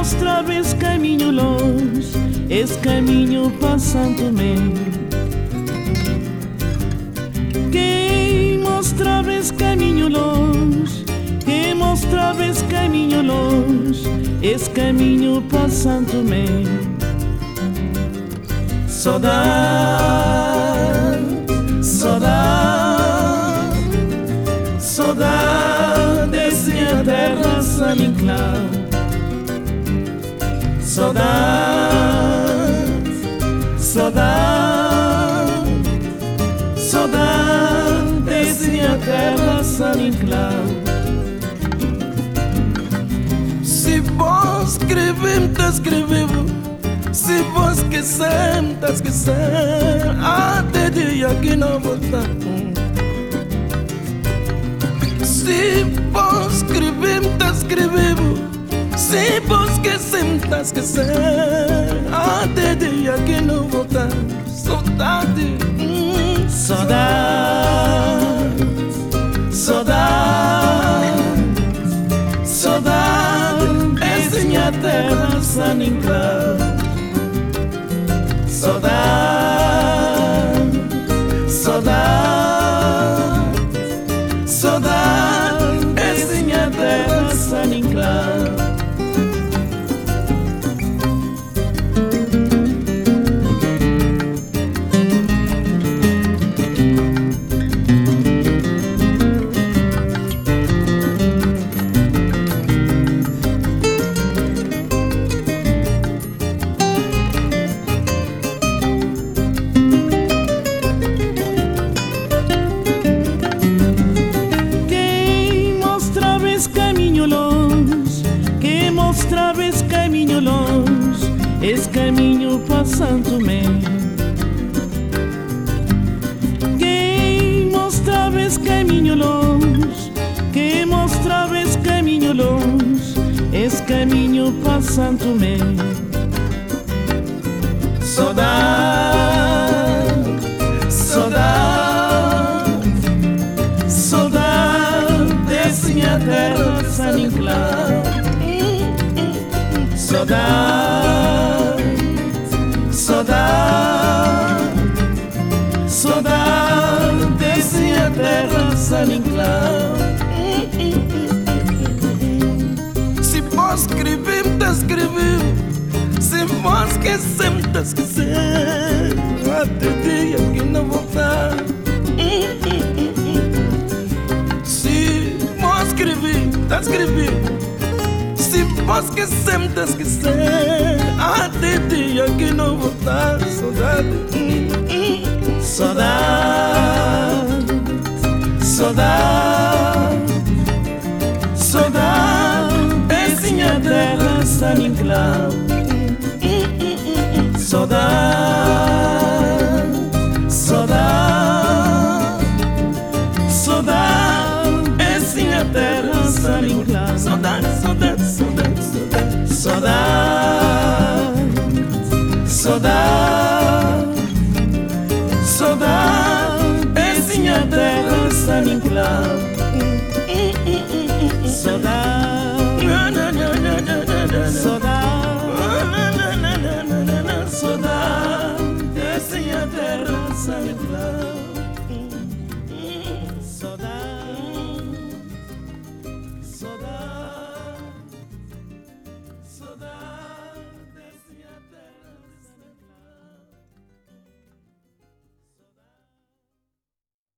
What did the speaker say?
mostrava esse caminho longe, esse caminho Tomé. Quem mostrava esse caminho longe, quem mostrava esse caminho longe, esse caminho Tomé. Saudade, saudade, saudade desse terra saninclau. Saudade, saudade, saudade desse minha terra saninclau. Se vos escrevemos, tá escrevendo Se vos esquecemos, tá esquecendo Até dia que não voltamos Se vos escrevemos, tá escrevendo Se vos esquecemos, tá esquecendo Até dia que não voltamos Saudade, hum, Saudade, saudade, saudade desse minha terra. Saudade, saudade, saudade outra vez caminho longe, esse caminho passando-me. Quem mostra vez caminho longe, quem mostra vez caminho longe, esse caminho passando-me. Saudade, saudade, saudade desse minha terra, San Inclán. Saudade, saudade Saudade desse minha terra saninclau Se vos escrevemos, tá escrevendo Se vos esquecemos, tá esquecendo Até dia que não voltar. Se vos escrevi, tá escrevendo voz que sempre te esquecer Até dia que Saudade. Saudade dela, sabe Saudade, saudade, saudade. É minha terra, essa minha Saudade, saudade, saudade. É minha terra, essa minha Amsterdam.